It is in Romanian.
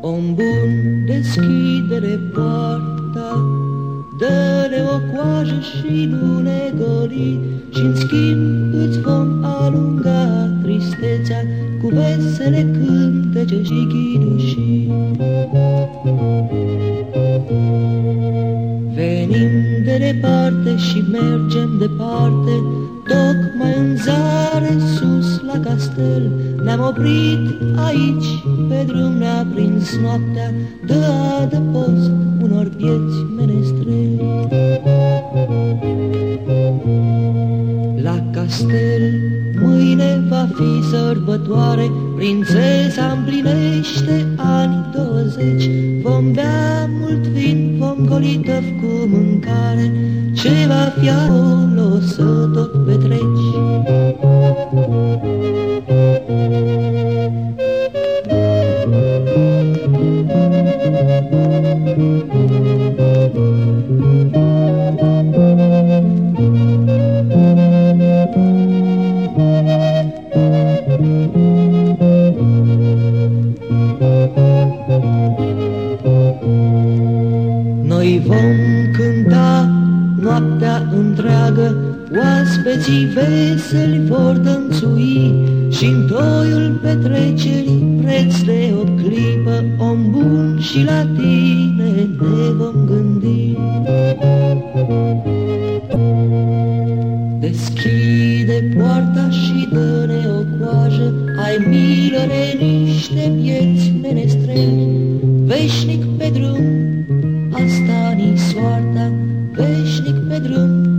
Om bun, deschide-ne poarta, Dă-ne o coajă și nu ne goli, și în schimb îți vom alunga tristețea Cu vesele cântece și ghidușii. Venim de departe și mergem departe, tocmai în zare sus la castel, ne-am oprit aici, pe drum ne-a prins noaptea, dă adăpost unor vieți menestreli. La castel mâine va fi sărbătoare, prințesa împlinește ani douăzeci, vom bea mult vin, vom goli cu mâncare, ce va fi acolo să tot vom cânta noaptea întreagă, oaspeții veseli vor dănțui și în toiul petrecerii preț de o clipă, om bun și la tine ne vom gândi. Deschide poarta și dă-ne o coajă, ai milă de niște vieți menestreli, veșnic pe drum, asta ni soarta, veșnic pe drum,